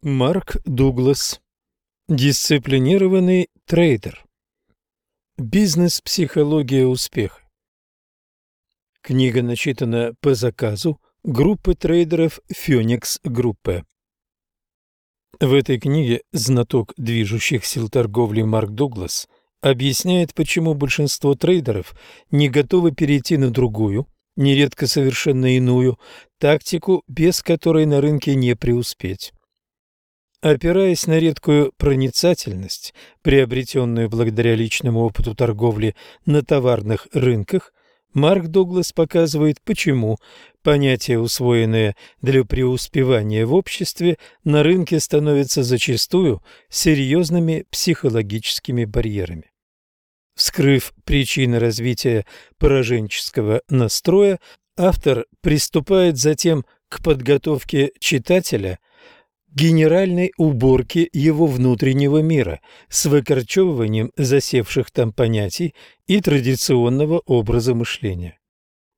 Марк Дуглас. Дисциплинированный трейдер. Бизнес-психология успеха. Книга начитана по заказу группы трейдеров Phoenix Группы. В этой книге знаток движущих сил торговли Марк Дуглас объясняет, почему большинство трейдеров не готовы перейти на другую, нередко совершенно иную, тактику, без которой на рынке не преуспеть. Опираясь на редкую проницательность, приобретенную благодаря личному опыту торговли на товарных рынках, Марк Дуглас показывает, почему понятия, усвоенные для преуспевания в обществе, на рынке становятся зачастую серьезными психологическими барьерами. Вскрыв причины развития пораженческого настроя, автор приступает затем к подготовке читателя генеральной уборки его внутреннего мира с выкорчевыванием засевших там понятий и традиционного образа мышления.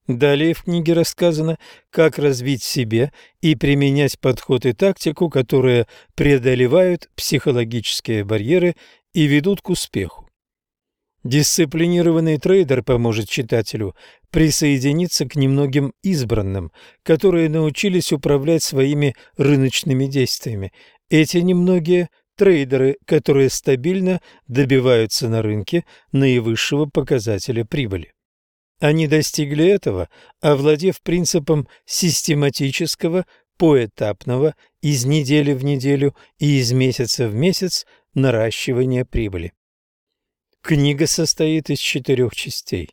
Далее в книге рассказано, как развить в себе и применять подход и тактику, которые преодолевают психологические барьеры и ведут к успеху. Дисциплинированный трейдер поможет читателю присоединиться к немногим избранным, которые научились управлять своими рыночными действиями. Эти немногие – трейдеры, которые стабильно добиваются на рынке наивысшего показателя прибыли. Они достигли этого, овладев принципом систематического, поэтапного, из недели в неделю и из месяца в месяц наращивания прибыли. Книга состоит из четырех частей.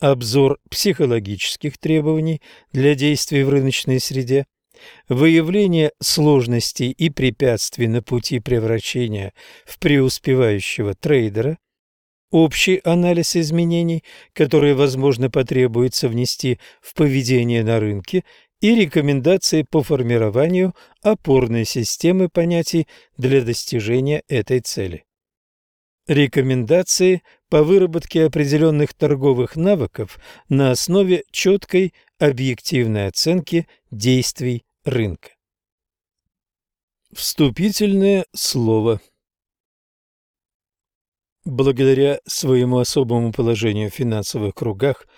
Обзор психологических требований для действий в рыночной среде, выявление сложностей и препятствий на пути превращения в преуспевающего трейдера, общий анализ изменений, которые, возможно, потребуется внести в поведение на рынке, и рекомендации по формированию опорной системы понятий для достижения этой цели. Рекомендации по выработке определенных торговых навыков на основе четкой объективной оценки действий рынка. Вступительное слово Благодаря своему особому положению в финансовых кругах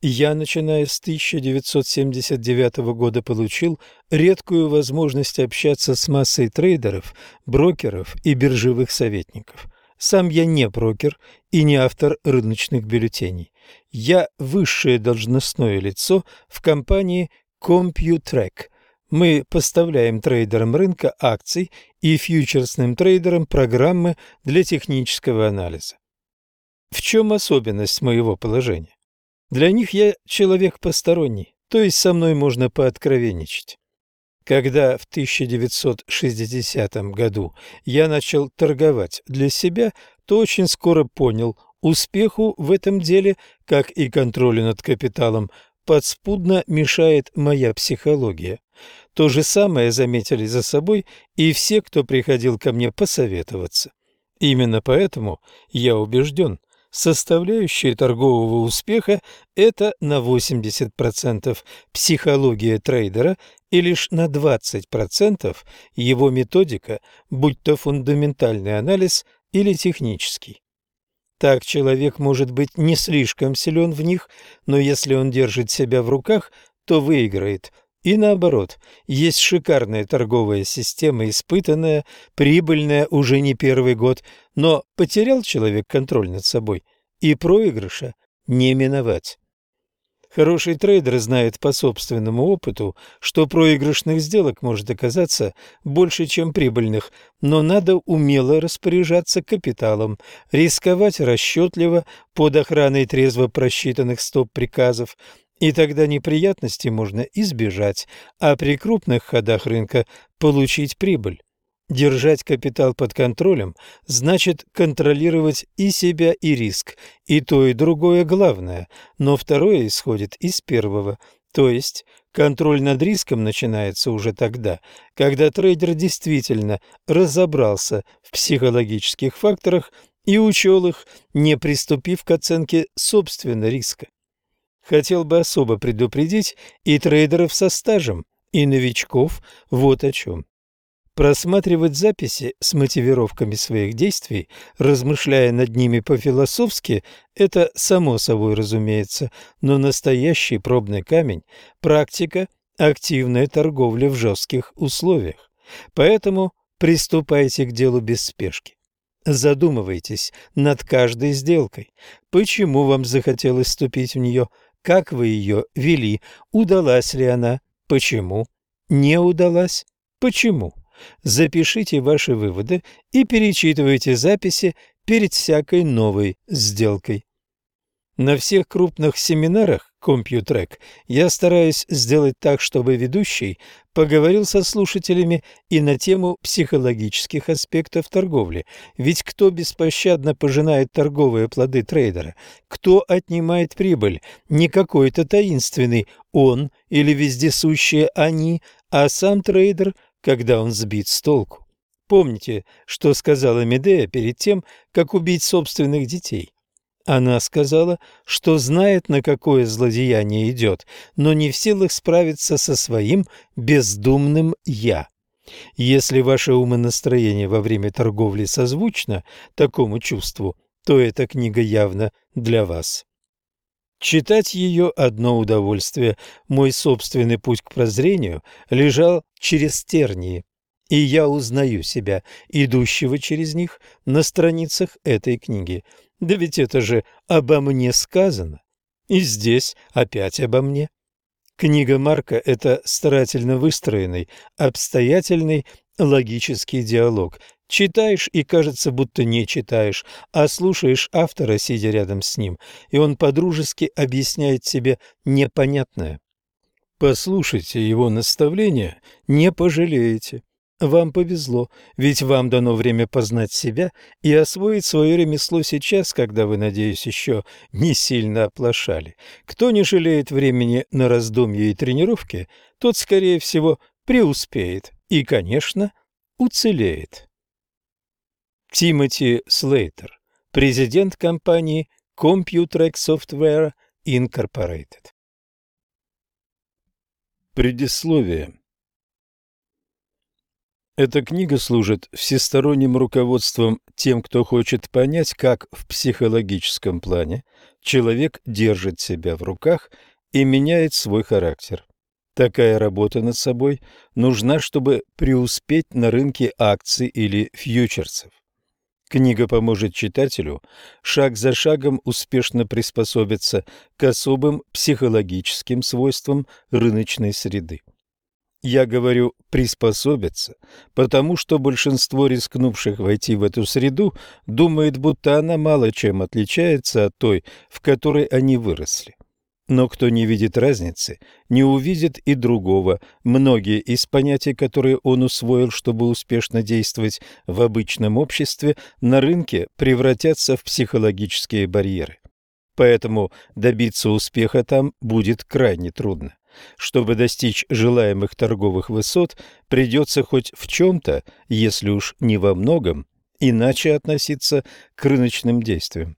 я, начиная с 1979 года, получил редкую возможность общаться с массой трейдеров, брокеров и биржевых советников – сам я не брокер и не автор рыночных бюллетеней. Я высшее должностное лицо в компании Computrack. Мы поставляем трейдерам рынка акций и фьючерсным трейдерам программы для технического анализа. В чем особенность моего положения? Для них я человек посторонний, то есть со мной можно пооткровенничать. Когда в 1960 году я начал торговать для себя, то очень скоро понял, успеху в этом деле, как и контролю над капиталом, подспудно мешает моя психология. То же самое заметили за собой и все, кто приходил ко мне посоветоваться. Именно поэтому я убежден, составляющая торгового успеха – это на 80% психология трейдера и лишь на 20% его методика, будь то фундаментальный анализ или технический. Так человек может быть не слишком силен в них, но если он держит себя в руках, то выиграет. И наоборот, есть шикарная торговая система, испытанная, прибыльная уже не первый год, но потерял человек контроль над собой, и проигрыша не миновать. Хороший трейдер знает по собственному опыту, что проигрышных сделок может оказаться больше, чем прибыльных, но надо умело распоряжаться капиталом, рисковать расчетливо под охраной трезво просчитанных стоп-приказов, и тогда неприятности можно избежать, а при крупных ходах рынка получить прибыль. Держать капитал под контролем значит контролировать и себя, и риск. И то, и другое главное, но второе исходит из первого. То есть контроль над риском начинается уже тогда, когда трейдер действительно разобрался в психологических факторах и учел их, не приступив к оценке собственного риска. Хотел бы особо предупредить и трейдеров со стажем, и новичков вот о чем. Просматривать записи с мотивировками своих действий, размышляя над ними по-философски, это само собой разумеется, но настоящий пробный камень – практика активная торговля в жестких условиях. Поэтому приступайте к делу без спешки. Задумывайтесь над каждой сделкой. Почему вам захотелось вступить в нее? Как вы ее вели? Удалась ли она? Почему? Не удалась? Почему? Запишите ваши выводы и перечитывайте записи перед всякой новой сделкой. На всех крупных семинарах Computrack я стараюсь сделать так, чтобы ведущий поговорил со слушателями и на тему психологических аспектов торговли. Ведь кто беспощадно пожинает торговые плоды трейдера? Кто отнимает прибыль? Не какой-то таинственный «он» или вездесущие «они», а сам трейдер – когда он сбит с толку. Помните, что сказала Медея перед тем, как убить собственных детей? Она сказала, что знает, на какое злодеяние идет, но не в силах справиться со своим бездумным «я». Если ваше умонастроение во время торговли созвучно такому чувству, то эта книга явно для вас. Читать ее – одно удовольствие. Мой собственный путь к прозрению лежал через тернии, и я узнаю себя, идущего через них, на страницах этой книги. Да ведь это же обо мне сказано. И здесь опять обо мне. Книга Марка – это старательно выстроенный, обстоятельный, логический диалог, Читаешь и кажется, будто не читаешь, а слушаешь автора, сидя рядом с ним, и он подружески объясняет себе непонятное. Послушайте его наставления, не пожалеете. Вам повезло, ведь вам дано время познать себя и освоить свое ремесло сейчас, когда вы, надеюсь, еще не сильно оплошали. Кто не жалеет времени на раздумья и тренировки, тот, скорее всего, преуспеет и, конечно, уцелеет. Тимоти Слейтер, президент компании Computex Software Incorporated. Предисловие Эта книга служит всесторонним руководством тем, кто хочет понять, как в психологическом плане человек держит себя в руках и меняет свой характер. Такая работа над собой нужна, чтобы преуспеть на рынке акций или фьючерсов. Книга поможет читателю шаг за шагом успешно приспособиться к особым психологическим свойствам рыночной среды. Я говорю «приспособиться», потому что большинство рискнувших войти в эту среду думает, будто она мало чем отличается от той, в которой они выросли. Но кто не видит разницы, не увидит и другого. Многие из понятий, которые он усвоил, чтобы успешно действовать в обычном обществе, на рынке превратятся в психологические барьеры. Поэтому добиться успеха там будет крайне трудно. Чтобы достичь желаемых торговых высот, придется хоть в чем-то, если уж не во многом, иначе относиться к рыночным действиям.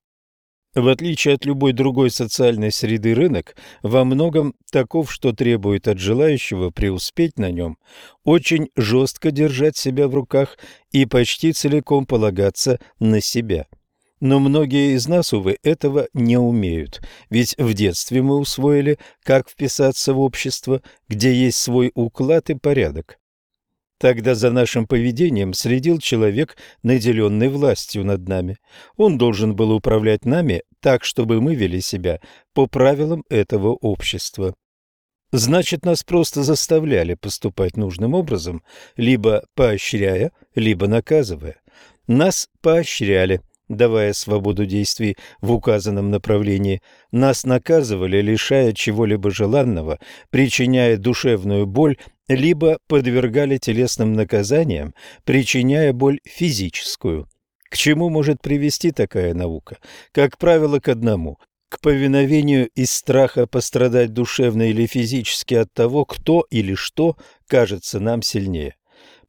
В отличие от любой другой социальной среды, рынок во многом таков, что требует от желающего преуспеть на нем очень жестко держать себя в руках и почти целиком полагаться на себя. Но многие из нас, увы, этого не умеют, ведь в детстве мы усвоили, как вписаться в общество, где есть свой уклад и порядок. Тогда за нашим поведением следил человек, наделенный властью над нами. Он должен был управлять нами так, чтобы мы вели себя по правилам этого общества. Значит, нас просто заставляли поступать нужным образом, либо поощряя, либо наказывая. Нас поощряли, давая свободу действий в указанном направлении. Нас наказывали, лишая чего-либо желанного, причиняя душевную боль либо подвергали телесным наказаниям, причиняя боль физическую. К чему может привести такая наука? Как правило, к одному – к повиновению из страха пострадать душевно или физически от того, кто или что кажется нам сильнее.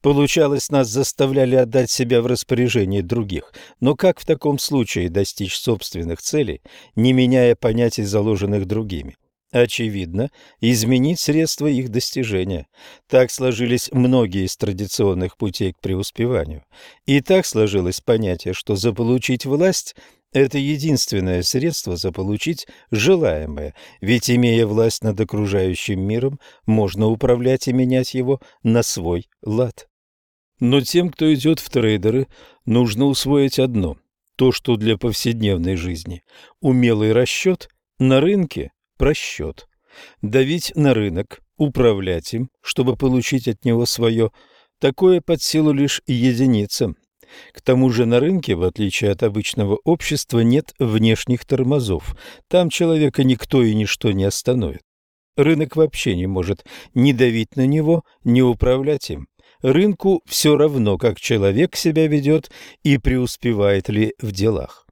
Получалось, нас заставляли отдать себя в распоряжение других. Но как в таком случае достичь собственных целей, не меняя понятий, заложенных другими? очевидно, изменить средства их достижения. Так сложились многие из традиционных путей к преуспеванию. И так сложилось понятие, что заполучить власть – это единственное средство заполучить желаемое, ведь, имея власть над окружающим миром, можно управлять и менять его на свой лад. Но тем, кто идет в трейдеры, нужно усвоить одно – то, что для повседневной жизни умелый расчет, на рынке просчет. Давить на рынок, управлять им, чтобы получить от него свое, такое под силу лишь единицам. К тому же на рынке, в отличие от обычного общества, нет внешних тормозов. Там человека никто и ничто не остановит. Рынок вообще не может ни давить на него, ни управлять им. Рынку все равно, как человек себя ведет и преуспевает ли в делах.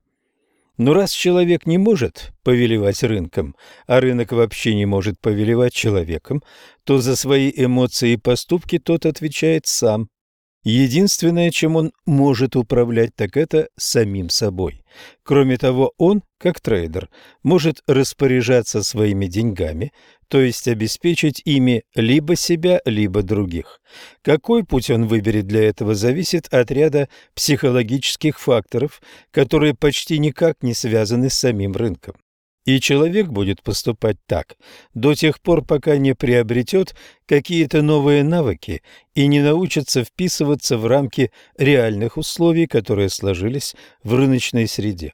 Но раз человек не может повелевать рынком, а рынок вообще не может повелевать человеком, то за свои эмоции и поступки тот отвечает сам. Единственное, чем он может управлять, так это самим собой. Кроме того, он, как трейдер, может распоряжаться своими деньгами, то есть обеспечить ими либо себя, либо других. Какой путь он выберет для этого, зависит от ряда психологических факторов, которые почти никак не связаны с самим рынком. И человек будет поступать так до тех пор, пока не приобретет какие-то новые навыки и не научится вписываться в рамки реальных условий, которые сложились в рыночной среде.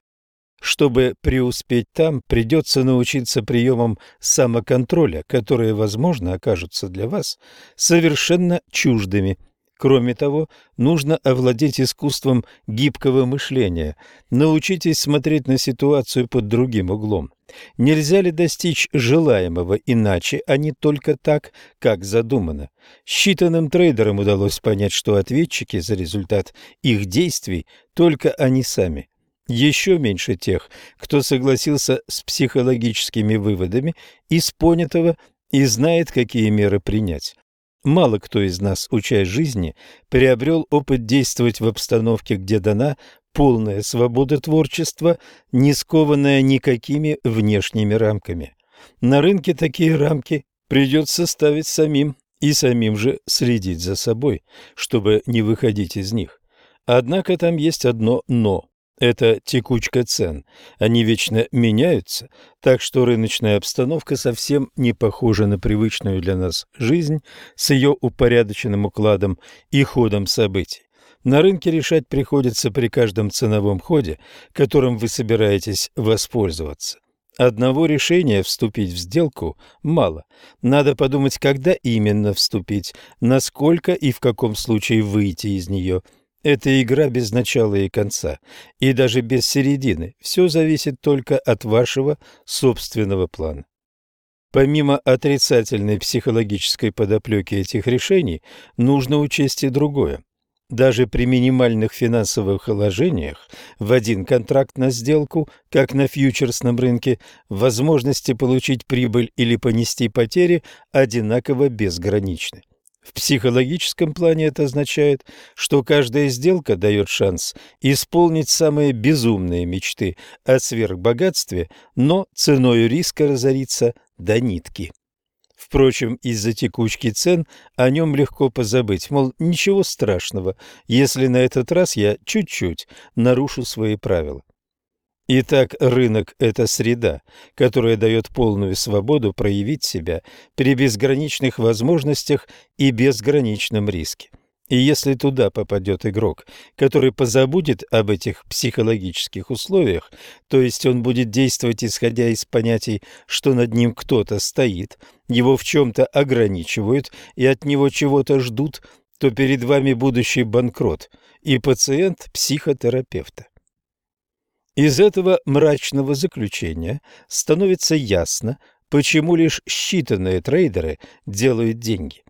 Чтобы преуспеть там, придется научиться приемам самоконтроля, которые, возможно, окажутся для вас совершенно чуждыми. Кроме того, нужно овладеть искусством гибкого мышления. Научитесь смотреть на ситуацию под другим углом. Нельзя ли достичь желаемого иначе, а не только так, как задумано? Считанным трейдерам удалось понять, что ответчики за результат их действий только они сами – еще меньше тех, кто согласился с психологическими выводами из понятого и знает, какие меры принять. Мало кто из нас, учась жизни, приобрел опыт действовать в обстановке, где дана полная свобода творчества, не скованная никакими внешними рамками. На рынке такие рамки придется ставить самим и самим же следить за собой, чтобы не выходить из них. Однако там есть одно «но». Это текучка цен. Они вечно меняются, так что рыночная обстановка совсем не похожа на привычную для нас жизнь с ее упорядоченным укладом и ходом событий. На рынке решать приходится при каждом ценовом ходе, которым вы собираетесь воспользоваться. Одного решения вступить в сделку мало. Надо подумать, когда именно вступить, насколько и в каком случае выйти из нее – это игра без начала и конца, и даже без середины. Все зависит только от вашего собственного плана. Помимо отрицательной психологической подоплеки этих решений, нужно учесть и другое. Даже при минимальных финансовых вложениях в один контракт на сделку, как на фьючерсном рынке, возможности получить прибыль или понести потери одинаково безграничны. В психологическом плане это означает, что каждая сделка дает шанс исполнить самые безумные мечты о сверхбогатстве, но ценой риска разориться до нитки. Впрочем, из-за текучки цен о нем легко позабыть, мол, ничего страшного, если на этот раз я чуть-чуть нарушу свои правила. Итак, рынок – это среда, которая дает полную свободу проявить себя при безграничных возможностях и безграничном риске. И если туда попадет игрок, который позабудет об этих психологических условиях, то есть он будет действовать исходя из понятий, что над ним кто-то стоит, его в чем-то ограничивают и от него чего-то ждут, то перед вами будущий банкрот и пациент психотерапевта. Из этого мрачного заключения становится ясно, почему лишь считанные трейдеры делают деньги.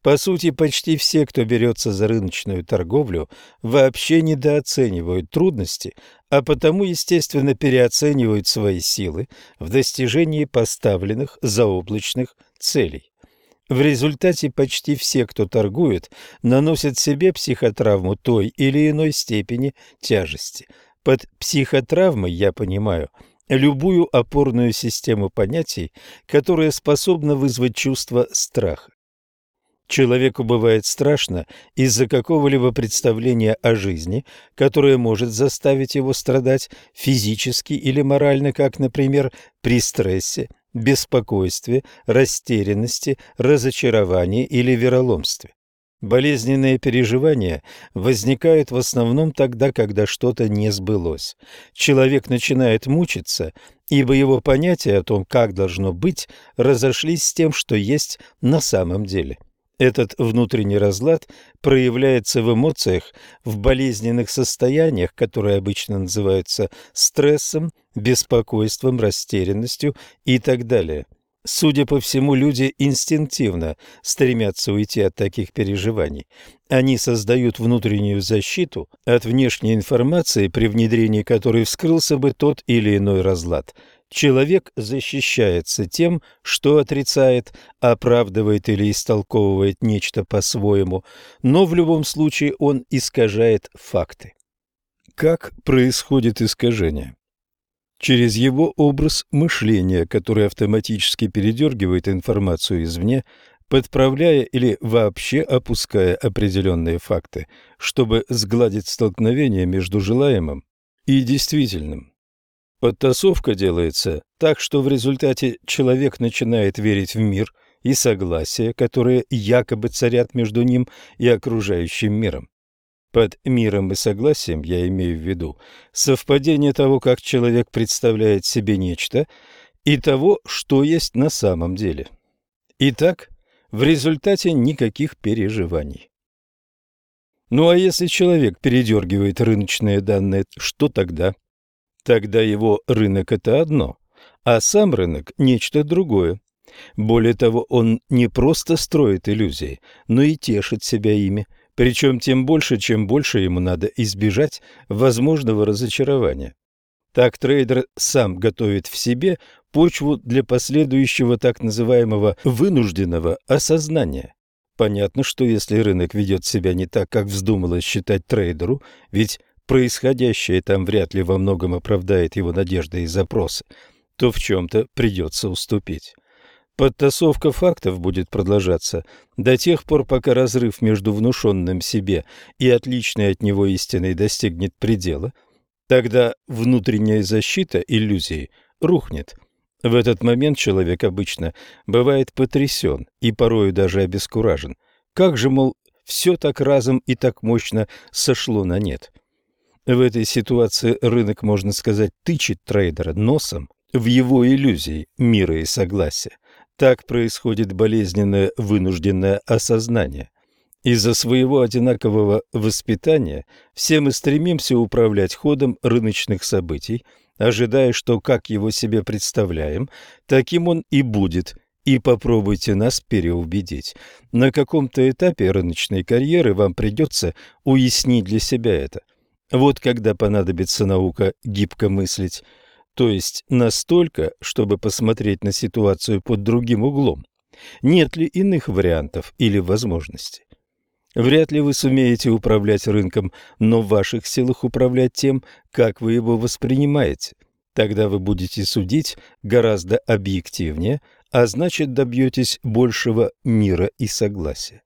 По сути, почти все, кто берется за рыночную торговлю, вообще недооценивают трудности, а потому, естественно, переоценивают свои силы в достижении поставленных заоблачных целей. В результате почти все, кто торгует, наносят себе психотравму той или иной степени тяжести – под психотравмой я понимаю любую опорную систему понятий, которая способна вызвать чувство страха. Человеку бывает страшно из-за какого-либо представления о жизни, которое может заставить его страдать физически или морально, как, например, при стрессе, беспокойстве, растерянности, разочаровании или вероломстве. Болезненные переживания возникают в основном тогда, когда что-то не сбылось. Человек начинает мучиться, ибо его понятия о том, как должно быть, разошлись с тем, что есть на самом деле. Этот внутренний разлад проявляется в эмоциях, в болезненных состояниях, которые обычно называются стрессом, беспокойством, растерянностью и так далее. Судя по всему, люди инстинктивно стремятся уйти от таких переживаний. Они создают внутреннюю защиту от внешней информации, при внедрении которой вскрылся бы тот или иной разлад. Человек защищается тем, что отрицает, оправдывает или истолковывает нечто по-своему, но в любом случае он искажает факты. Как происходит искажение? Через его образ мышления, который автоматически передергивает информацию извне, подправляя или вообще опуская определенные факты, чтобы сгладить столкновение между желаемым и действительным. Подтасовка делается так, что в результате человек начинает верить в мир и согласие, которые якобы царят между ним и окружающим миром. Под миром и согласием я имею в виду совпадение того, как человек представляет себе нечто, и того, что есть на самом деле. Итак, в результате никаких переживаний. Ну а если человек передергивает рыночные данные, что тогда? Тогда его рынок – это одно, а сам рынок – нечто другое. Более того, он не просто строит иллюзии, но и тешит себя ими – причем тем больше, чем больше ему надо избежать возможного разочарования. Так трейдер сам готовит в себе почву для последующего так называемого вынужденного осознания. Понятно, что если рынок ведет себя не так, как вздумалось считать трейдеру, ведь происходящее там вряд ли во многом оправдает его надежды и запросы, то в чем-то придется уступить. Подтасовка фактов будет продолжаться до тех пор, пока разрыв между внушенным себе и отличной от него истиной достигнет предела, тогда внутренняя защита иллюзии рухнет. В этот момент человек обычно бывает потрясен и порою даже обескуражен. Как же, мол, все так разом и так мощно сошло на нет? В этой ситуации рынок, можно сказать, тычет трейдера носом в его иллюзии мира и согласия. Так происходит болезненное вынужденное осознание. Из-за своего одинакового воспитания все мы стремимся управлять ходом рыночных событий, ожидая, что как его себе представляем, таким он и будет, и попробуйте нас переубедить. На каком-то этапе рыночной карьеры вам придется уяснить для себя это. Вот когда понадобится наука гибко мыслить – то есть настолько, чтобы посмотреть на ситуацию под другим углом. Нет ли иных вариантов или возможностей? Вряд ли вы сумеете управлять рынком, но в ваших силах управлять тем, как вы его воспринимаете. Тогда вы будете судить гораздо объективнее, а значит добьетесь большего мира и согласия.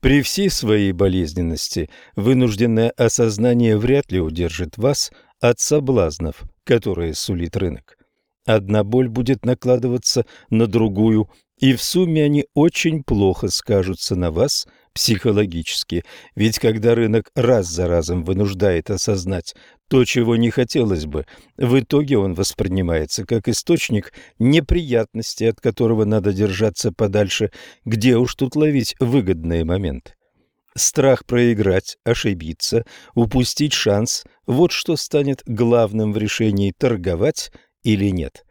При всей своей болезненности вынужденное осознание вряд ли удержит вас от соблазнов, которые сулит рынок. Одна боль будет накладываться на другую, и в сумме они очень плохо скажутся на вас психологически, ведь когда рынок раз за разом вынуждает осознать то, чего не хотелось бы, в итоге он воспринимается как источник неприятностей, от которого надо держаться подальше, где уж тут ловить выгодные моменты. Страх проиграть, ошибиться, упустить шанс – вот что станет главным в решении торговать или нет.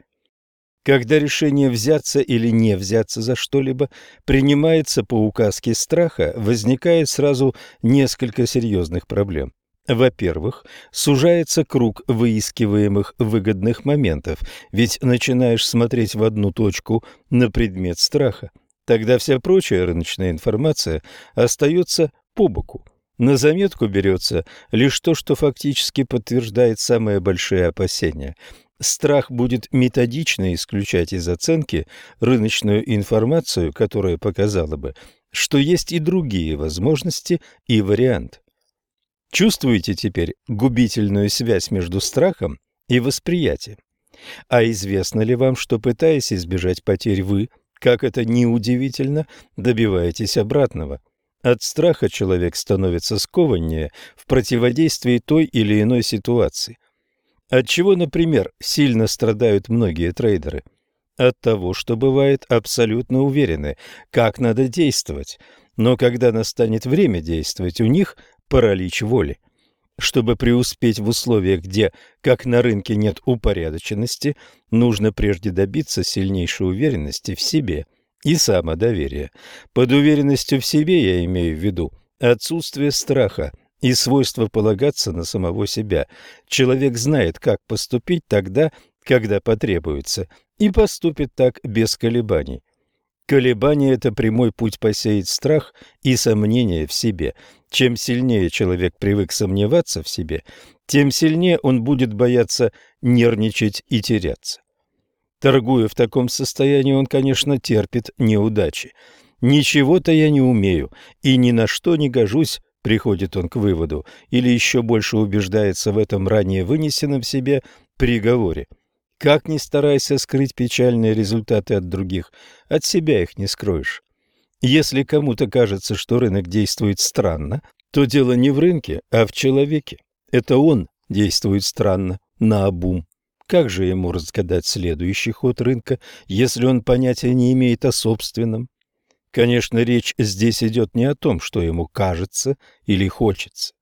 Когда решение взяться или не взяться за что-либо принимается по указке страха, возникает сразу несколько серьезных проблем. Во-первых, сужается круг выискиваемых выгодных моментов, ведь начинаешь смотреть в одну точку на предмет страха. Тогда вся прочая рыночная информация остается по боку. На заметку берется лишь то, что фактически подтверждает самые большие опасения. страх будет методично исключать из оценки рыночную информацию, которая показала бы, что есть и другие возможности и варианты. Чувствуете теперь губительную связь между страхом и восприятием? А известно ли вам, что, пытаясь избежать потерь, вы, как это неудивительно, добиваетесь обратного? От страха человек становится скованнее в противодействии той или иной ситуации. От чего, например, сильно страдают многие трейдеры? От того, что бывает абсолютно уверены, как надо действовать, но когда настанет время действовать, у них паралич воли. Чтобы преуспеть в условиях, где, как на рынке, нет упорядоченности, нужно прежде добиться сильнейшей уверенности в себе и самодоверия. Под уверенностью в себе я имею в виду отсутствие страха и свойство полагаться на самого себя. Человек знает, как поступить тогда, когда потребуется, и поступит так без колебаний. Колебание – это прямой путь посеять страх и сомнение в себе. Чем сильнее человек привык сомневаться в себе, тем сильнее он будет бояться нервничать и теряться. Торгуя в таком состоянии, он, конечно, терпит неудачи. «Ничего-то я не умею и ни на что не гожусь», приходит он к выводу, или еще больше убеждается в этом ранее вынесенном себе приговоре – как ни старайся скрыть печальные результаты от других, от себя их не скроешь. Если кому-то кажется, что рынок действует странно, то дело не в рынке, а в человеке. Это он действует странно, наобум. Как же ему разгадать следующий ход рынка, если он понятия не имеет о собственном? Конечно, речь здесь идет не о том, что ему кажется или хочется.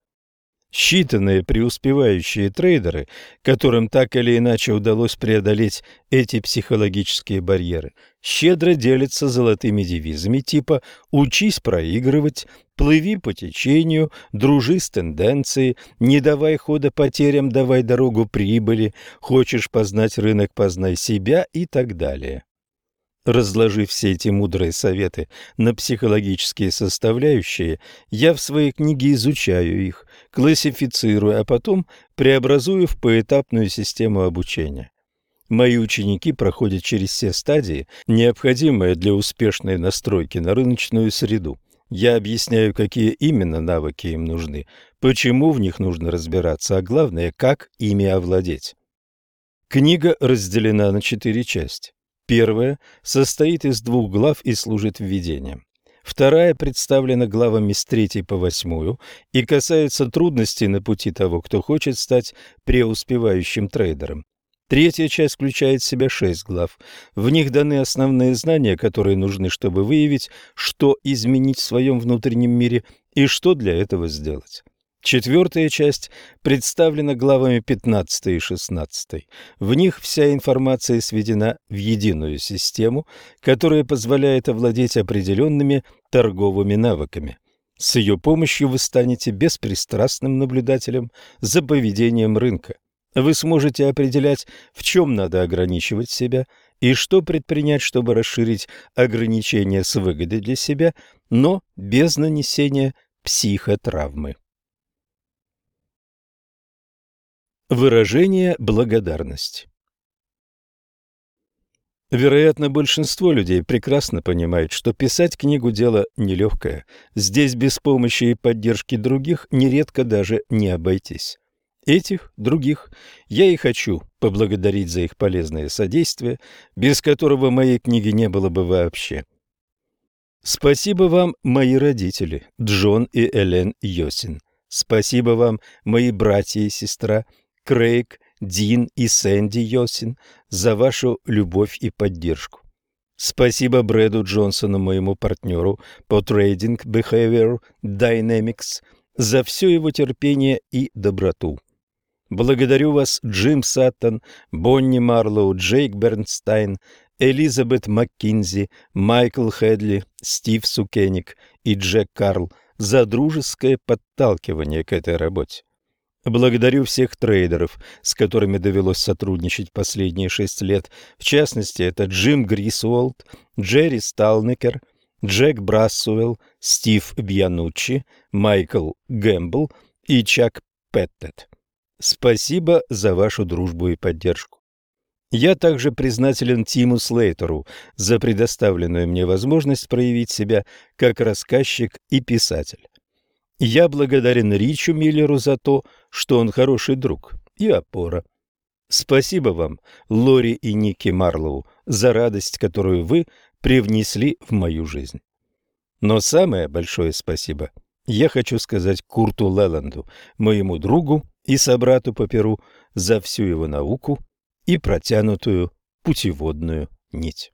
Считанные преуспевающие трейдеры, которым так или иначе удалось преодолеть эти психологические барьеры, щедро делятся золотыми девизами типа «учись проигрывать», «плыви по течению», «дружи с тенденцией», «не давай хода потерям, давай дорогу прибыли», «хочешь познать рынок, познай себя» и так далее. Разложив все эти мудрые советы на психологические составляющие, я в своей книге изучаю их, классифицирую, а потом преобразую в поэтапную систему обучения. Мои ученики проходят через все стадии, необходимые для успешной настройки на рыночную среду. Я объясняю, какие именно навыки им нужны, почему в них нужно разбираться, а главное, как ими овладеть. Книга разделена на четыре части. Первая состоит из двух глав и служит введением. Вторая представлена главами с третьей по восьмую и касается трудностей на пути того, кто хочет стать преуспевающим трейдером. Третья часть включает в себя шесть глав. В них даны основные знания, которые нужны, чтобы выявить, что изменить в своем внутреннем мире и что для этого сделать. Четвертая часть представлена главами 15 и 16. В них вся информация сведена в единую систему, которая позволяет овладеть определенными торговыми навыками. С ее помощью вы станете беспристрастным наблюдателем за поведением рынка. Вы сможете определять, в чем надо ограничивать себя и что предпринять, чтобы расширить ограничения с выгодой для себя, но без нанесения психотравмы. Выражение благодарности Вероятно, большинство людей прекрасно понимает, что писать книгу – дело нелегкое. Здесь без помощи и поддержки других нередко даже не обойтись. Этих, других, я и хочу поблагодарить за их полезное содействие, без которого моей книги не было бы вообще. Спасибо вам, мои родители, Джон и Элен Йосин. Спасибо вам, мои братья и сестра – Крейг, Дин и Сэнди Йосин за вашу любовь и поддержку. Спасибо Брэду Джонсону, моему партнеру по Trading Behavior Dynamics, за все его терпение и доброту. Благодарю вас, Джим Саттон, Бонни Марлоу, Джейк Бернстайн, Элизабет Маккинзи, Майкл Хедли, Стив Сукеник и Джек Карл за дружеское подталкивание к этой работе. Благодарю всех трейдеров, с которыми довелось сотрудничать последние шесть лет. В частности, это Джим Грисуолт, Джерри Сталнекер, Джек Брассуэлл, Стив Бьянуччи, Майкл Гэмбл и Чак Петтет. Спасибо за вашу дружбу и поддержку. Я также признателен Тиму Слейтеру за предоставленную мне возможность проявить себя как рассказчик и писатель. Я благодарен Ричу Миллеру за то, что он хороший друг и опора. Спасибо вам, Лори и Ники Марлоу, за радость, которую вы привнесли в мою жизнь. Но самое большое спасибо я хочу сказать Курту Леланду, моему другу и собрату по перу, за всю его науку и протянутую путеводную нить.